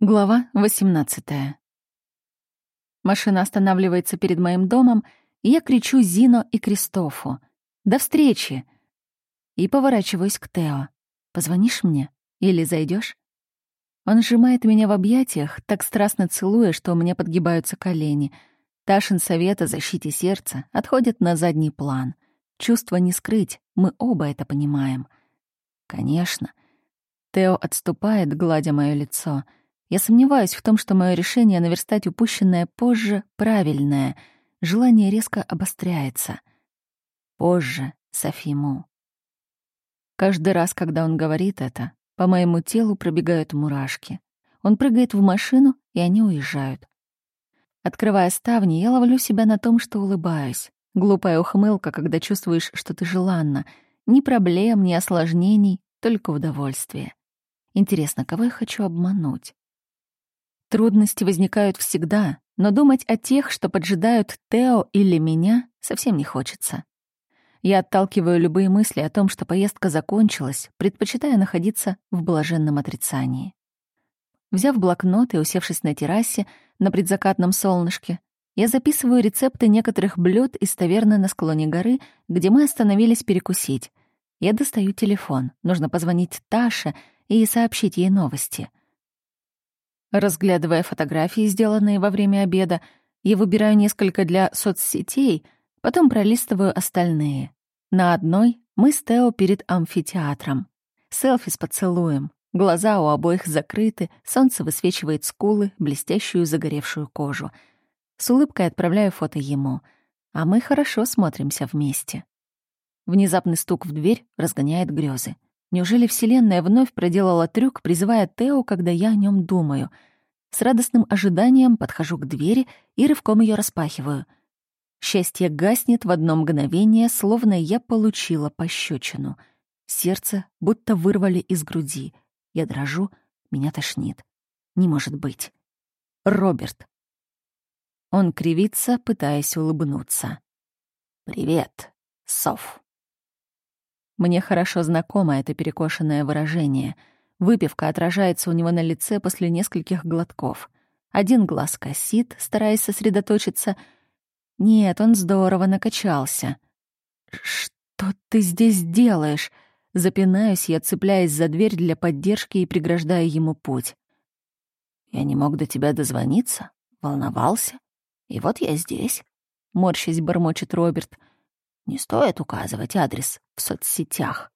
Глава 18. Машина останавливается перед моим домом, и я кричу Зино и Кристофу. «До встречи!» И поворачиваюсь к Тео. «Позвонишь мне? Или зайдешь? Он сжимает меня в объятиях, так страстно целуя, что у меня подгибаются колени. Ташин совет о защите сердца отходит на задний план. Чувство не скрыть, мы оба это понимаем. Конечно. Тео отступает, гладя мое лицо — я сомневаюсь в том, что мое решение наверстать упущенное позже правильное. Желание резко обостряется. Позже, Софиму. Каждый раз, когда он говорит это, по моему телу пробегают мурашки. Он прыгает в машину, и они уезжают. Открывая ставни, я ловлю себя на том, что улыбаюсь. Глупая ухмылка, когда чувствуешь, что ты желанна. Ни проблем, ни осложнений, только удовольствие. Интересно, кого я хочу обмануть? Трудности возникают всегда, но думать о тех, что поджидают Тео или меня, совсем не хочется. Я отталкиваю любые мысли о том, что поездка закончилась, предпочитая находиться в блаженном отрицании. Взяв блокнот и усевшись на террасе на предзакатном солнышке, я записываю рецепты некоторых блюд из таверны на склоне горы, где мы остановились перекусить. Я достаю телефон. Нужно позвонить Таше и сообщить ей новости. Разглядывая фотографии, сделанные во время обеда, я выбираю несколько для соцсетей, потом пролистываю остальные. На одной мы с Тео перед амфитеатром. Селфи с поцелуем. Глаза у обоих закрыты, солнце высвечивает скулы, блестящую загоревшую кожу. С улыбкой отправляю фото ему, а мы хорошо смотримся вместе. Внезапный стук в дверь разгоняет грезы. Неужели Вселенная вновь проделала трюк, призывая Тео, когда я о нем думаю? С радостным ожиданием подхожу к двери и рывком ее распахиваю. Счастье гаснет в одно мгновение, словно я получила пощечину. Сердце будто вырвали из груди. Я дрожу, меня тошнит. Не может быть. Роберт. Он кривится, пытаясь улыбнуться. «Привет, Соф». Мне хорошо знакомо это перекошенное выражение. Выпивка отражается у него на лице после нескольких глотков. Один глаз косит, стараясь сосредоточиться. Нет, он здорово накачался. «Что ты здесь делаешь?» Запинаюсь я, цепляясь за дверь для поддержки и преграждая ему путь. «Я не мог до тебя дозвониться, волновался. И вот я здесь», — морщись бормочет Роберт — не стоит указывать адрес в соцсетях.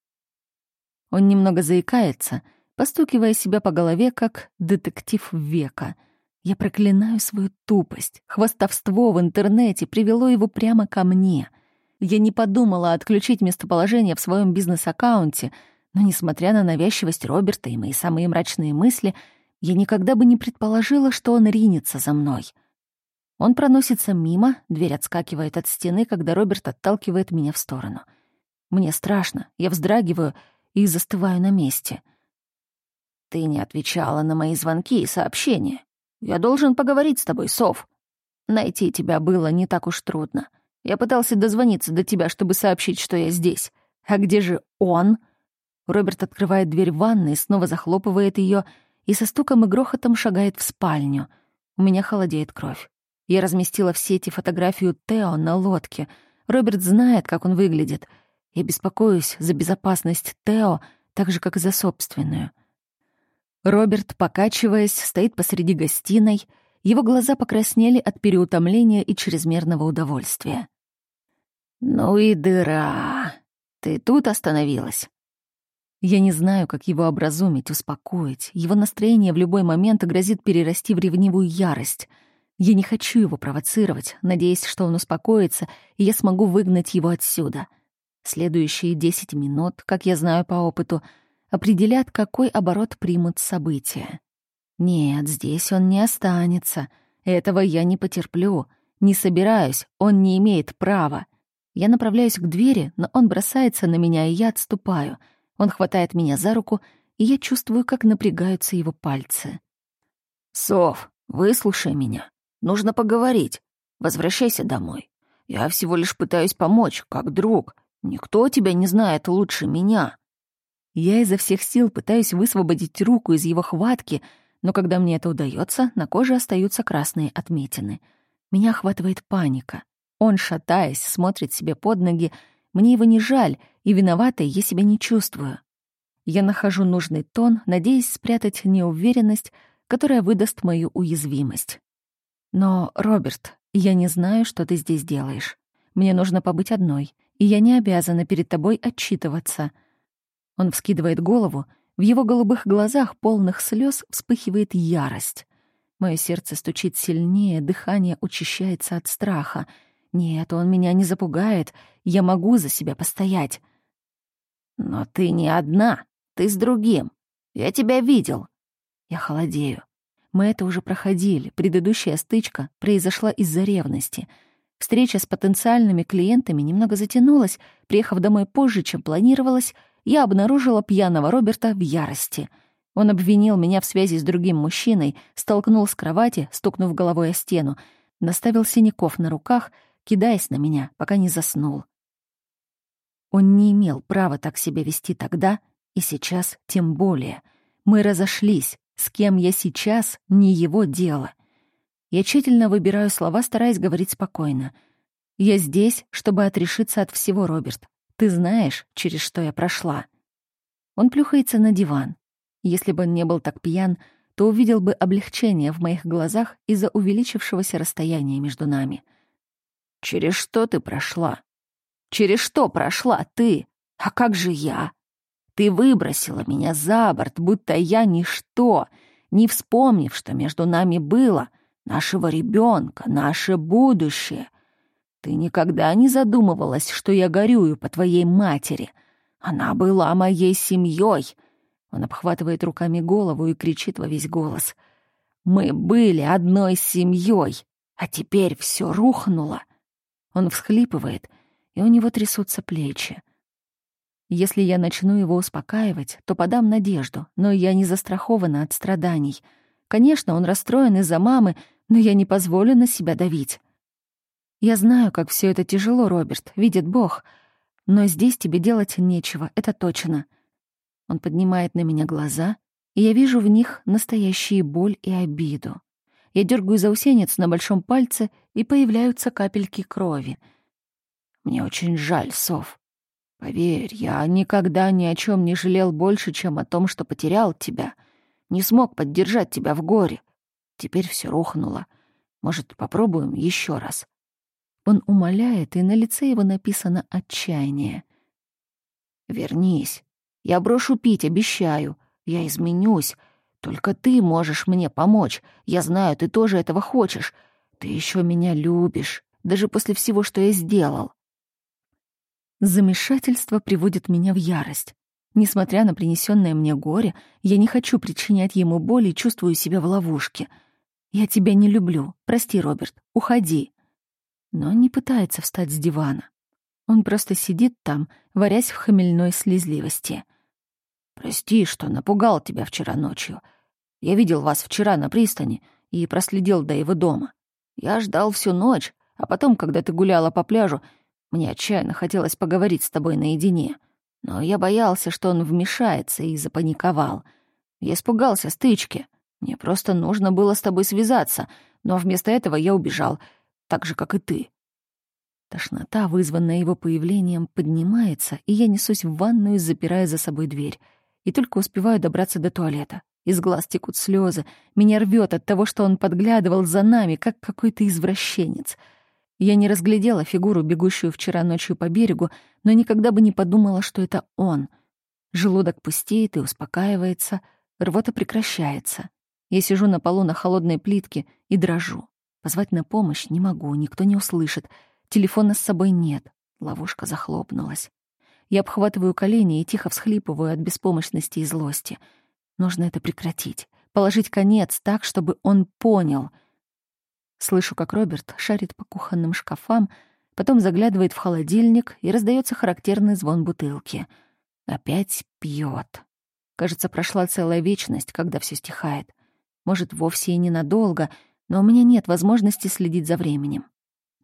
Он немного заикается, постукивая себя по голове, как детектив века. Я проклинаю свою тупость. Хвостовство в интернете привело его прямо ко мне. Я не подумала отключить местоположение в своем бизнес-аккаунте, но, несмотря на навязчивость Роберта и мои самые мрачные мысли, я никогда бы не предположила, что он ринется за мной — он проносится мимо, дверь отскакивает от стены, когда Роберт отталкивает меня в сторону. Мне страшно, я вздрагиваю и застываю на месте. «Ты не отвечала на мои звонки и сообщения. Я должен поговорить с тобой, Сов. Найти тебя было не так уж трудно. Я пытался дозвониться до тебя, чтобы сообщить, что я здесь. А где же он?» Роберт открывает дверь ванной, снова захлопывает ее и со стуком и грохотом шагает в спальню. У меня холодеет кровь. Я разместила в сети фотографию Тео на лодке. Роберт знает, как он выглядит. Я беспокоюсь за безопасность Тео, так же, как и за собственную. Роберт, покачиваясь, стоит посреди гостиной. Его глаза покраснели от переутомления и чрезмерного удовольствия. «Ну и дыра! Ты тут остановилась?» Я не знаю, как его образумить, успокоить. Его настроение в любой момент грозит перерасти в ревнивую ярость — я не хочу его провоцировать, надеясь, что он успокоится, и я смогу выгнать его отсюда. Следующие десять минут, как я знаю по опыту, определят, какой оборот примут события. Нет, здесь он не останется. Этого я не потерплю. Не собираюсь, он не имеет права. Я направляюсь к двери, но он бросается на меня, и я отступаю. Он хватает меня за руку, и я чувствую, как напрягаются его пальцы. «Сов, выслушай меня. Нужно поговорить. Возвращайся домой. Я всего лишь пытаюсь помочь, как друг. Никто тебя не знает лучше меня». Я изо всех сил пытаюсь высвободить руку из его хватки, но когда мне это удается, на коже остаются красные отметины. Меня охватывает паника. Он, шатаясь, смотрит себе под ноги. Мне его не жаль, и виноватой я себя не чувствую. Я нахожу нужный тон, надеясь спрятать неуверенность, которая выдаст мою уязвимость. Но, Роберт, я не знаю, что ты здесь делаешь. Мне нужно побыть одной, и я не обязана перед тобой отчитываться. Он вскидывает голову, в его голубых глазах, полных слез, вспыхивает ярость. Мое сердце стучит сильнее, дыхание учащается от страха. Нет, он меня не запугает, я могу за себя постоять. Но ты не одна, ты с другим. Я тебя видел. Я холодею. Мы это уже проходили. Предыдущая стычка произошла из-за ревности. Встреча с потенциальными клиентами немного затянулась. Приехав домой позже, чем планировалось, я обнаружила пьяного Роберта в ярости. Он обвинил меня в связи с другим мужчиной, столкнул с кровати, стукнув головой о стену, наставил синяков на руках, кидаясь на меня, пока не заснул. Он не имел права так себя вести тогда, и сейчас тем более. Мы разошлись. С кем я сейчас — не его дело. Я тщательно выбираю слова, стараясь говорить спокойно. Я здесь, чтобы отрешиться от всего, Роберт. Ты знаешь, через что я прошла. Он плюхается на диван. Если бы он не был так пьян, то увидел бы облегчение в моих глазах из-за увеличившегося расстояния между нами. «Через что ты прошла? Через что прошла ты? А как же я? Ты выбросила меня за борт, будто я ничто, не вспомнив, что между нами было, нашего ребенка, наше будущее — ты никогда не задумывалась, что я горюю по твоей матери. Она была моей семьей. Он обхватывает руками голову и кричит во весь голос. Мы были одной семьей, а теперь все рухнуло. Он всхлипывает, и у него трясутся плечи. Если я начну его успокаивать, то подам надежду, но я не застрахована от страданий. Конечно, он расстроен из-за мамы, но я не позволю на себя давить. Я знаю, как все это тяжело, Роберт, видит Бог. Но здесь тебе делать нечего, это точно. Он поднимает на меня глаза, и я вижу в них настоящие боль и обиду. Я дергаю заусенец на большом пальце, и появляются капельки крови. Мне очень жаль, Сов. Поверь, я никогда ни о чем не жалел больше, чем о том, что потерял тебя. Не смог поддержать тебя в горе. Теперь все рухнуло. Может, попробуем еще раз? Он умоляет, и на лице его написано отчаяние. «Вернись. Я брошу пить, обещаю. Я изменюсь. Только ты можешь мне помочь. Я знаю, ты тоже этого хочешь. Ты еще меня любишь, даже после всего, что я сделал». Замешательство приводит меня в ярость. Несмотря на принесенное мне горе, я не хочу причинять ему боль и чувствую себя в ловушке. Я тебя не люблю. Прости, Роберт. Уходи но не пытается встать с дивана. Он просто сидит там, варясь в хмельной слезливости. «Прости, что напугал тебя вчера ночью. Я видел вас вчера на пристани и проследил до его дома. Я ждал всю ночь, а потом, когда ты гуляла по пляжу, мне отчаянно хотелось поговорить с тобой наедине. Но я боялся, что он вмешается, и запаниковал. Я испугался стычки. Мне просто нужно было с тобой связаться, но вместо этого я убежал — так же, как и ты. Тошнота, вызванная его появлением, поднимается, и я несусь в ванную, запирая за собой дверь. И только успеваю добраться до туалета. Из глаз текут слезы. Меня рвет от того, что он подглядывал за нами, как какой-то извращенец. Я не разглядела фигуру, бегущую вчера ночью по берегу, но никогда бы не подумала, что это он. Желудок пустеет и успокаивается, рвота прекращается. Я сижу на полу на холодной плитке и дрожу. Позвать на помощь не могу, никто не услышит. Телефона с собой нет. Ловушка захлопнулась. Я обхватываю колени и тихо всхлипываю от беспомощности и злости. Нужно это прекратить. Положить конец так, чтобы он понял. Слышу, как Роберт шарит по кухонным шкафам, потом заглядывает в холодильник и раздается характерный звон бутылки. Опять пьет. Кажется, прошла целая вечность, когда все стихает. Может, вовсе и ненадолго — но у меня нет возможности следить за временем.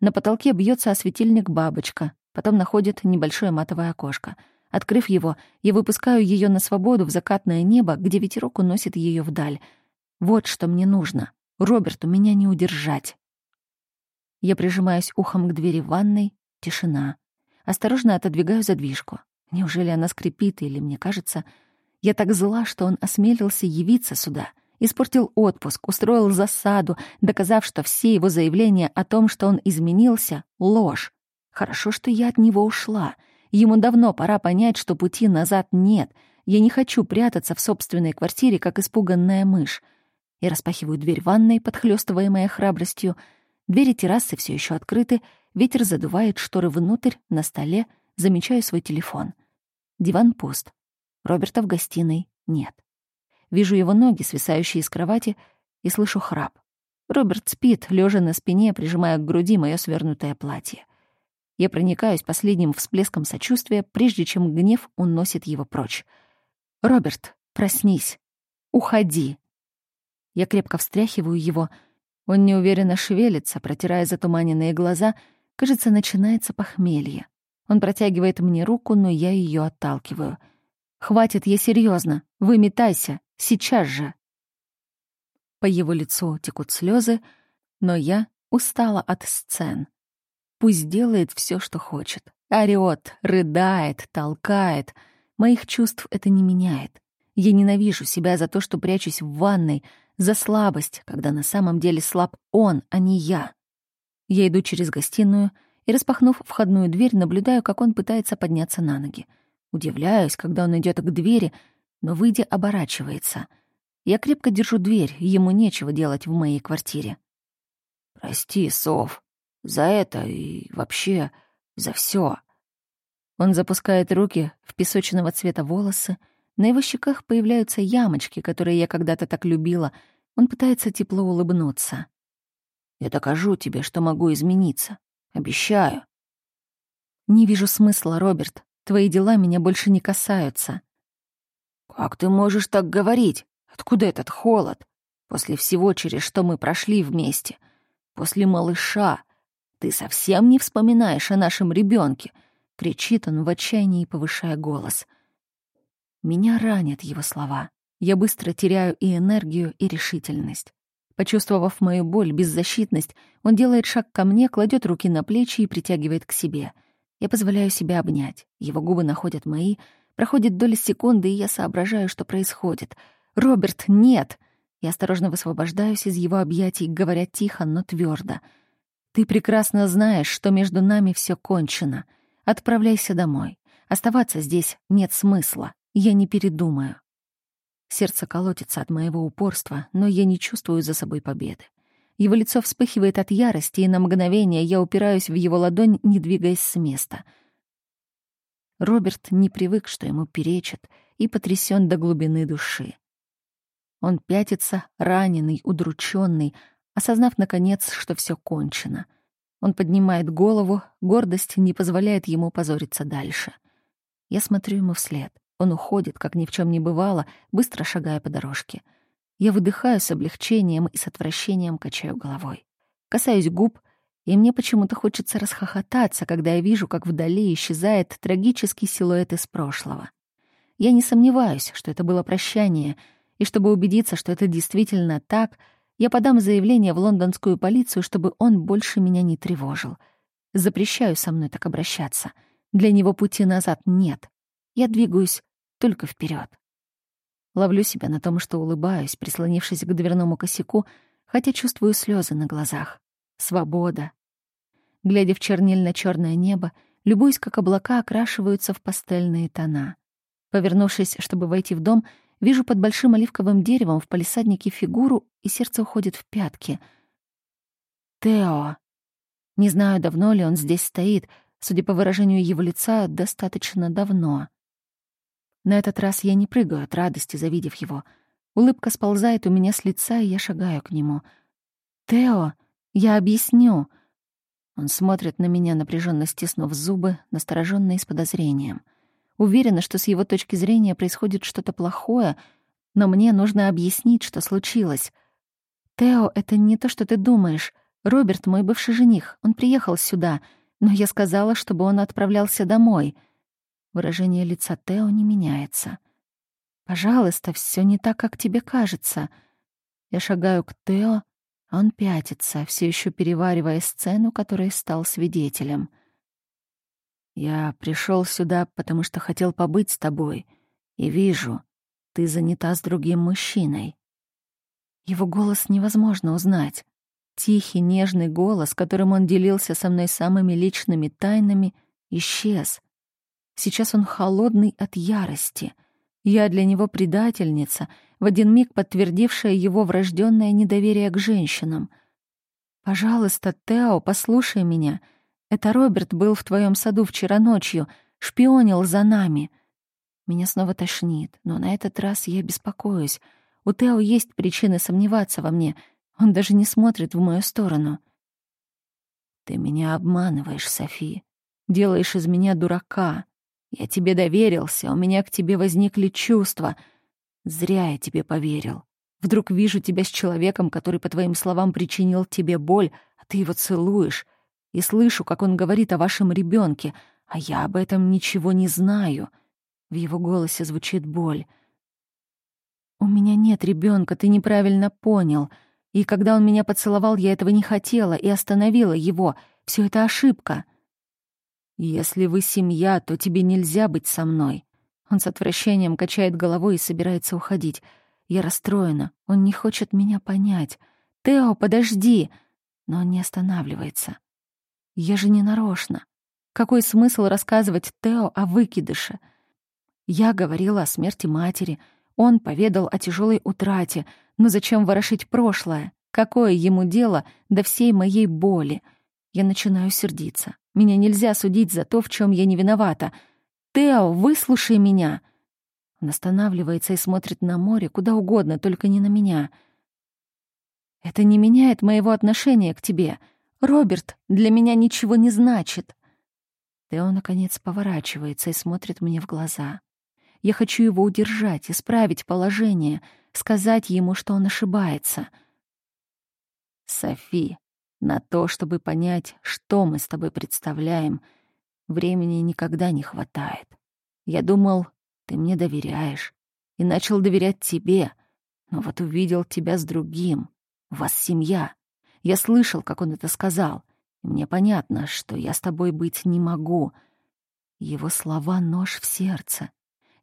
На потолке бьется осветильник бабочка, потом находит небольшое матовое окошко. Открыв его, я выпускаю ее на свободу в закатное небо, где ветерок уносит ее вдаль. Вот что мне нужно. Роберту меня не удержать. Я прижимаюсь ухом к двери ванной. Тишина. Осторожно отодвигаю задвижку. Неужели она скрипит, или мне кажется... Я так зла, что он осмелился явиться сюда. Испортил отпуск, устроил засаду, доказав, что все его заявления о том, что он изменился — ложь. Хорошо, что я от него ушла. Ему давно пора понять, что пути назад нет. Я не хочу прятаться в собственной квартире, как испуганная мышь. Я распахиваю дверь ванной, подхлёстываемая храбростью. Двери террасы все еще открыты, ветер задувает шторы внутрь, на столе, замечаю свой телефон. Диван пуст. Роберта в гостиной нет. Вижу его ноги, свисающие из кровати, и слышу храп. Роберт спит, лежа на спине, прижимая к груди мое свернутое платье. Я проникаюсь последним всплеском сочувствия, прежде чем гнев уносит его прочь. «Роберт, проснись! Уходи!» Я крепко встряхиваю его. Он неуверенно шевелится, протирая затуманенные глаза. Кажется, начинается похмелье. Он протягивает мне руку, но я ее отталкиваю. «Хватит, я серьезно. Выметайся. Сейчас же!» По его лицу текут слезы, но я устала от сцен. Пусть делает все, что хочет. Орёт, рыдает, толкает. Моих чувств это не меняет. Я ненавижу себя за то, что прячусь в ванной, за слабость, когда на самом деле слаб он, а не я. Я иду через гостиную и, распахнув входную дверь, наблюдаю, как он пытается подняться на ноги. Удивляюсь, когда он идет к двери, но, выйдя, оборачивается. Я крепко держу дверь, ему нечего делать в моей квартире. «Прости, Сов», за это и вообще за все. Он запускает руки в песочного цвета волосы. На его щеках появляются ямочки, которые я когда-то так любила. Он пытается тепло улыбнуться. «Я докажу тебе, что могу измениться. Обещаю». «Не вижу смысла, Роберт. Твои дела меня больше не касаются». «Как ты можешь так говорить? Откуда этот холод? После всего, через что мы прошли вместе. После малыша. Ты совсем не вспоминаешь о нашем ребенке, кричит он в отчаянии, повышая голос. Меня ранят его слова. Я быстро теряю и энергию, и решительность. Почувствовав мою боль, беззащитность, он делает шаг ко мне, кладет руки на плечи и притягивает к себе. Я позволяю себя обнять. Его губы находят мои. Проходит доля секунды, и я соображаю, что происходит. «Роберт, нет!» Я осторожно высвобождаюсь из его объятий, говоря тихо, но твердо — ты прекрасно знаешь, что между нами все кончено. Отправляйся домой. Оставаться здесь нет смысла. Я не передумаю. Сердце колотится от моего упорства, но я не чувствую за собой победы. Его лицо вспыхивает от ярости, и на мгновение я упираюсь в его ладонь, не двигаясь с места. Роберт не привык, что ему перечат, и потрясен до глубины души. Он пятится, раненый, удрученный, осознав, наконец, что все кончено. Он поднимает голову, гордость не позволяет ему позориться дальше. Я смотрю ему вслед. Он уходит, как ни в чем не бывало, быстро шагая по дорожке. Я выдыхаю с облегчением и с отвращением качаю головой. Касаюсь губ, и мне почему-то хочется расхохотаться, когда я вижу, как вдали исчезает трагический силуэт из прошлого. Я не сомневаюсь, что это было прощание, и чтобы убедиться, что это действительно так — я подам заявление в лондонскую полицию, чтобы он больше меня не тревожил. Запрещаю со мной так обращаться. Для него пути назад нет. Я двигаюсь только вперед. Ловлю себя на том, что улыбаюсь, прислонившись к дверному косяку, хотя чувствую слезы на глазах. Свобода. Глядя в чернильно черное небо, любуюсь, как облака окрашиваются в пастельные тона. Повернувшись, чтобы войти в дом, Вижу под большим оливковым деревом в палисаднике фигуру, и сердце уходит в пятки. Тео. Не знаю, давно ли он здесь стоит. Судя по выражению его лица, достаточно давно. На этот раз я не прыгаю от радости, завидев его. Улыбка сползает у меня с лица, и я шагаю к нему. «Тео, я объясню». Он смотрит на меня, напряженно стиснув зубы, настороженно и с подозрением — Уверена, что с его точки зрения происходит что-то плохое, но мне нужно объяснить, что случилось. «Тео, это не то, что ты думаешь. Роберт — мой бывший жених. Он приехал сюда, но я сказала, чтобы он отправлялся домой». Выражение лица Тео не меняется. «Пожалуйста, все не так, как тебе кажется». Я шагаю к Тео, а он пятится, все еще переваривая сцену, которой стал свидетелем. «Я пришел сюда, потому что хотел побыть с тобой, и вижу, ты занята с другим мужчиной». Его голос невозможно узнать. Тихий, нежный голос, которым он делился со мной самыми личными тайнами, исчез. Сейчас он холодный от ярости. Я для него предательница, в один миг подтвердившая его врожденное недоверие к женщинам. «Пожалуйста, Тео, послушай меня. Это Роберт был в твоем саду вчера ночью, шпионил за нами». Меня снова тошнит, но на этот раз я беспокоюсь. У Тео есть причины сомневаться во мне. Он даже не смотрит в мою сторону. «Ты меня обманываешь, Софи. Делаешь из меня дурака. Я тебе доверился, у меня к тебе возникли чувства. Зря я тебе поверил. Вдруг вижу тебя с человеком, который, по твоим словам, причинил тебе боль, а ты его целуешь, и слышу, как он говорит о вашем ребенке, а я об этом ничего не знаю». В его голосе звучит боль. «У меня нет ребенка, ты неправильно понял. И когда он меня поцеловал, я этого не хотела и остановила его. Все это ошибка». «Если вы семья, то тебе нельзя быть со мной». Он с отвращением качает головой и собирается уходить. Я расстроена. Он не хочет меня понять. «Тео, подожди!» Но он не останавливается. Я же не нарочно. Какой смысл рассказывать Тео о выкидыше? Я говорила о смерти матери. Он поведал о тяжелой утрате. Но зачем ворошить прошлое? Какое ему дело до всей моей боли? Я начинаю сердиться. Меня нельзя судить за то, в чем я не виновата. Тео, выслушай меня!» Он останавливается и смотрит на море, куда угодно, только не на меня. «Это не меняет моего отношения к тебе. Роберт для меня ничего не значит». Тео, наконец, поворачивается и смотрит мне в глаза. Я хочу его удержать, исправить положение, сказать ему, что он ошибается. «Софи, на то, чтобы понять, что мы с тобой представляем, времени никогда не хватает. Я думал, ты мне доверяешь, и начал доверять тебе, но вот увидел тебя с другим. У вас семья. Я слышал, как он это сказал, и мне понятно, что я с тобой быть не могу. Его слова — нож в сердце.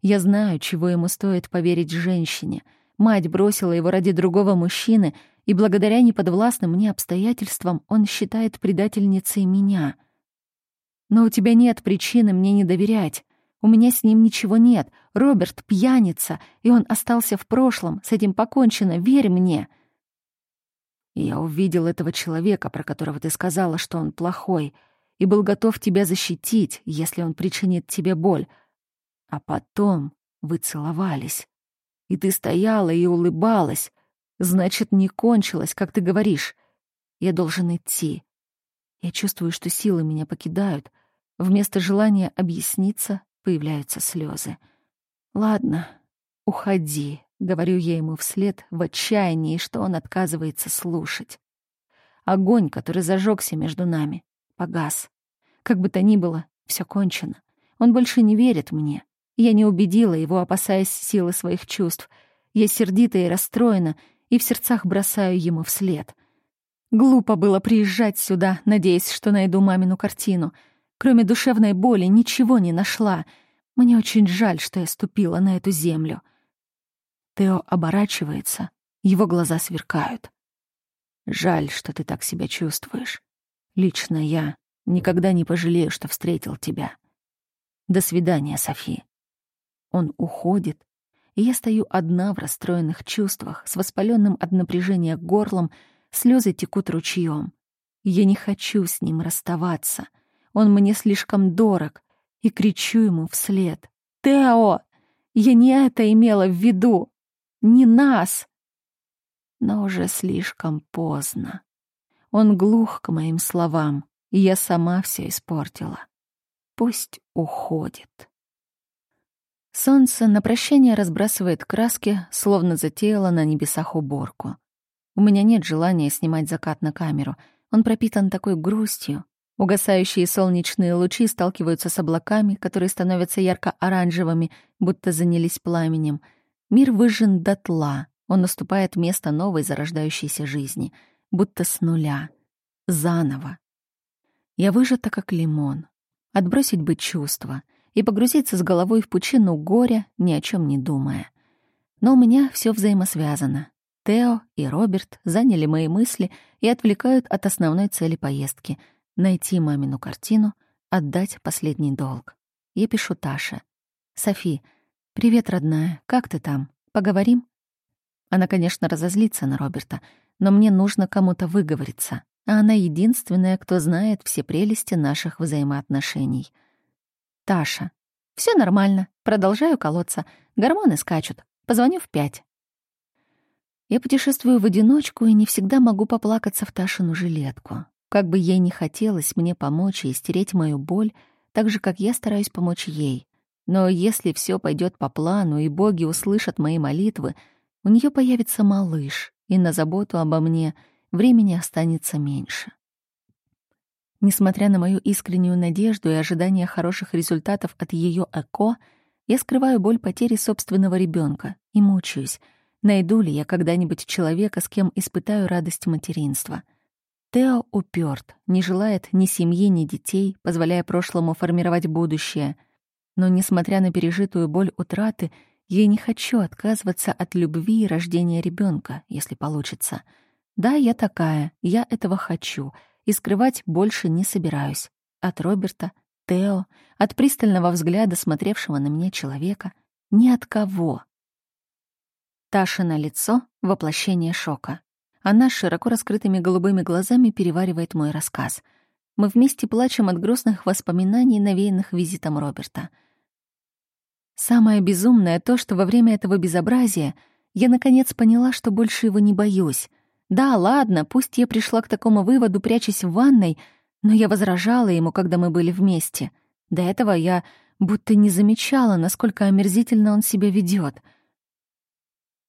Я знаю, чего ему стоит поверить женщине. Мать бросила его ради другого мужчины — и благодаря неподвластным мне обстоятельствам он считает предательницей меня. Но у тебя нет причины мне не доверять. У меня с ним ничего нет. Роберт — пьяница, и он остался в прошлом. С этим покончено, верь мне. я увидел этого человека, про которого ты сказала, что он плохой, и был готов тебя защитить, если он причинит тебе боль. А потом вы целовались. И ты стояла и улыбалась, Значит, не кончилось, как ты говоришь. Я должен идти. Я чувствую, что силы меня покидают. Вместо желания объясниться появляются слезы. Ладно, уходи, говорю я ему вслед в отчаянии, что он отказывается слушать. Огонь, который зажегся между нами, погас. Как бы то ни было, все кончено. Он больше не верит мне. Я не убедила его, опасаясь силы своих чувств. Я сердита и расстроена, и в сердцах бросаю ему вслед. Глупо было приезжать сюда, надеясь, что найду мамину картину. Кроме душевной боли ничего не нашла. Мне очень жаль, что я ступила на эту землю. Тео оборачивается, его глаза сверкают. Жаль, что ты так себя чувствуешь. Лично я никогда не пожалею, что встретил тебя. До свидания, Софи. Он уходит, и я стою одна в расстроенных чувствах, с воспаленным от напряжения горлом, слезы текут ручьем. Я не хочу с ним расставаться. Он мне слишком дорог, и кричу ему вслед. «Тео! Я не это имела в виду! Не нас!» Но уже слишком поздно. Он глух к моим словам, и я сама все испортила. Пусть уходит. Солнце на прощание разбрасывает краски, словно затеяло на небесах уборку. У меня нет желания снимать закат на камеру. Он пропитан такой грустью. Угасающие солнечные лучи сталкиваются с облаками, которые становятся ярко-оранжевыми, будто занялись пламенем. Мир выжжен дотла. Он наступает место новой зарождающейся жизни, будто с нуля, заново. Я выжата, как лимон. Отбросить бы чувства и погрузиться с головой в пучину горя, ни о чем не думая. Но у меня все взаимосвязано. Тео и Роберт заняли мои мысли и отвлекают от основной цели поездки — найти мамину картину, отдать последний долг. Я пишу Таше. «Софи, привет, родная, как ты там? Поговорим?» Она, конечно, разозлится на Роберта, но мне нужно кому-то выговориться а она единственная, кто знает все прелести наших взаимоотношений. Таша. Все нормально. Продолжаю колоться. Гормоны скачут. Позвоню в пять. Я путешествую в одиночку и не всегда могу поплакаться в Ташину жилетку. Как бы ей не хотелось мне помочь и стереть мою боль, так же, как я стараюсь помочь ей. Но если все пойдет по плану и боги услышат мои молитвы, у нее появится малыш, и на заботу обо мне — времени останется меньше. Несмотря на мою искреннюю надежду и ожидание хороших результатов от ее ЭКО, я скрываю боль потери собственного ребенка и мучаюсь, найду ли я когда-нибудь человека, с кем испытаю радость материнства. Тео упёрт, не желает ни семьи, ни детей, позволяя прошлому формировать будущее. Но, несмотря на пережитую боль утраты, я не хочу отказываться от любви и рождения ребенка, если получится — да, я такая, я этого хочу, и скрывать больше не собираюсь. От Роберта, Тео, от пристального взгляда смотревшего на меня человека, ни от кого. Таша на лицо — воплощение шока. Она широко раскрытыми голубыми глазами переваривает мой рассказ. Мы вместе плачем от грустных воспоминаний, навеянных визитом Роберта. Самое безумное то, что во время этого безобразия я наконец поняла, что больше его не боюсь — да, ладно, пусть я пришла к такому выводу, прячась в ванной, но я возражала ему, когда мы были вместе. До этого я будто не замечала, насколько омерзительно он себя ведет.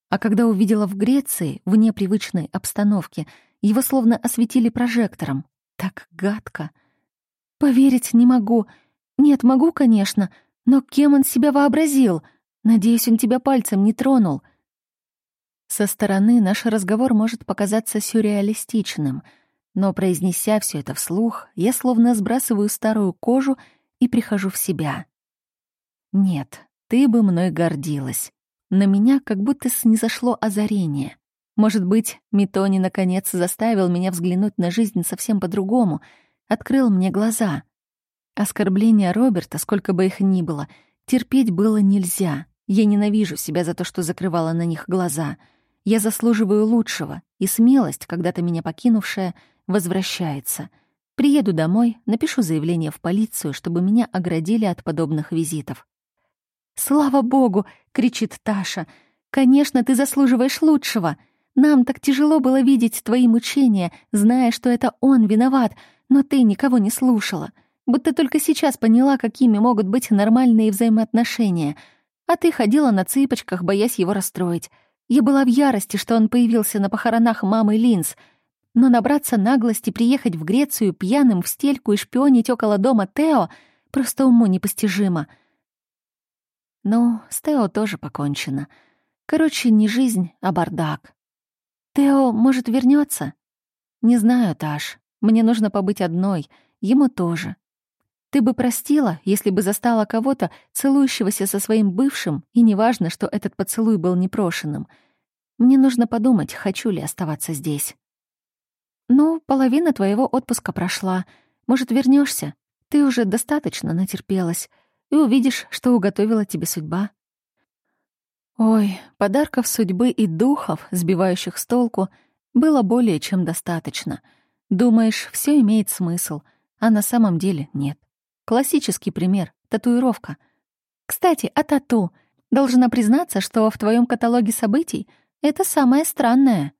А когда увидела в Греции, вне привычной обстановки, его словно осветили прожектором. Так гадко. Поверить не могу. Нет, могу, конечно, но кем он себя вообразил? Надеюсь, он тебя пальцем не тронул — со стороны наш разговор может показаться сюрреалистичным, но, произнеся все это вслух, я словно сбрасываю старую кожу и прихожу в себя. Нет, ты бы мной гордилась. На меня как будто снизошло озарение. Может быть, Митони наконец заставил меня взглянуть на жизнь совсем по-другому, открыл мне глаза. Оскорбления Роберта, сколько бы их ни было, терпеть было нельзя. Я ненавижу себя за то, что закрывала на них глаза — я заслуживаю лучшего, и смелость, когда-то меня покинувшая, возвращается. Приеду домой, напишу заявление в полицию, чтобы меня оградили от подобных визитов. «Слава богу!» — кричит Таша. «Конечно, ты заслуживаешь лучшего. Нам так тяжело было видеть твои мучения, зная, что это он виноват, но ты никого не слушала. Будто только сейчас поняла, какими могут быть нормальные взаимоотношения. А ты ходила на цыпочках, боясь его расстроить. Я была в ярости, что он появился на похоронах мамы Линз, но набраться наглости приехать в Грецию пьяным в стельку и шпионить около дома Тео просто уму непостижимо. Ну, с Тео тоже покончено. Короче, не жизнь, а бардак. Тео, может, вернется? Не знаю, Таш. Мне нужно побыть одной. Ему тоже. Ты бы простила, если бы застала кого-то, целующегося со своим бывшим, и неважно, что этот поцелуй был непрошенным. Мне нужно подумать, хочу ли оставаться здесь. Ну, половина твоего отпуска прошла. Может, вернешься? Ты уже достаточно натерпелась и увидишь, что уготовила тебе судьба. Ой, подарков судьбы и духов, сбивающих с толку, было более чем достаточно. Думаешь, все имеет смысл, а на самом деле нет. Классический пример — татуировка. Кстати, о тату. Должна признаться, что в твоем каталоге событий это самое странное.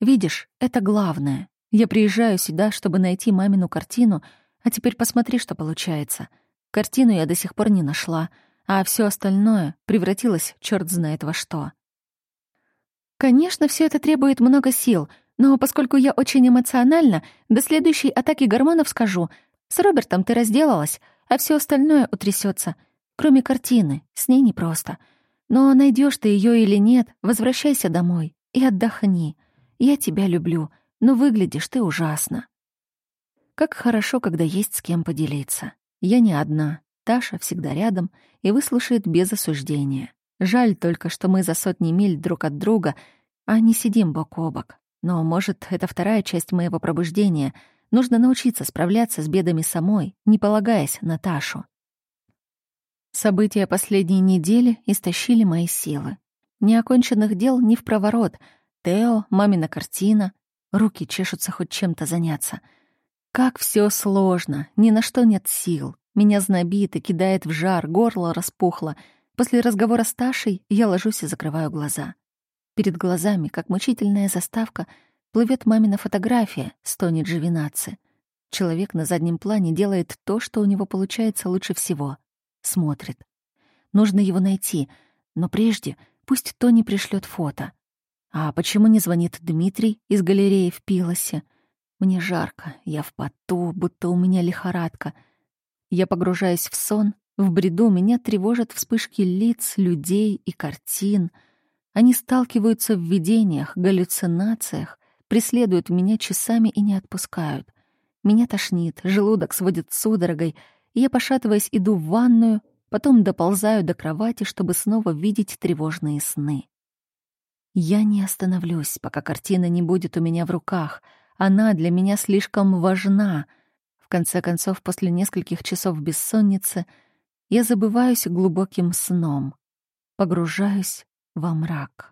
Видишь, это главное. Я приезжаю сюда, чтобы найти мамину картину, а теперь посмотри, что получается. Картину я до сих пор не нашла, а все остальное превратилось черт знает во что. Конечно, все это требует много сил, но поскольку я очень эмоциональна, до следующей атаки гормонов скажу — с Робертом ты разделалась, а все остальное утрясется. Кроме картины, с ней непросто. Но найдешь ты ее или нет, возвращайся домой и отдохни. Я тебя люблю, но выглядишь ты ужасно. Как хорошо, когда есть с кем поделиться. Я не одна. Таша всегда рядом и выслушает без осуждения. Жаль только, что мы за сотни миль друг от друга, а не сидим бок о бок. Но, может, это вторая часть моего пробуждения. Нужно научиться справляться с бедами самой, не полагаясь на Ташу. События последней недели истощили мои силы. Неоконченных дел не в проворот. Тео, мамина картина. Руки чешутся хоть чем-то заняться. Как все сложно, ни на что нет сил. Меня знобит и кидает в жар, горло распухло. После разговора с Ташей я ложусь и закрываю глаза. Перед глазами, как мучительная заставка, плывет мамина фотография с Тони Дживинаци. Человек на заднем плане делает то, что у него получается лучше всего. Смотрит. Нужно его найти, но прежде пусть Тони пришлет фото. А почему не звонит Дмитрий из галереи в Пилосе? Мне жарко, я в поту, будто у меня лихорадка. Я погружаюсь в сон, в бреду меня тревожат вспышки лиц, людей и картин — они сталкиваются в видениях, галлюцинациях, преследуют меня часами и не отпускают. Меня тошнит, желудок сводит судорогой, и я, пошатываясь, иду в ванную, потом доползаю до кровати, чтобы снова видеть тревожные сны. Я не остановлюсь, пока картина не будет у меня в руках. Она для меня слишком важна. В конце концов, после нескольких часов бессонницы, я забываюсь глубоким сном, погружаюсь во мрак.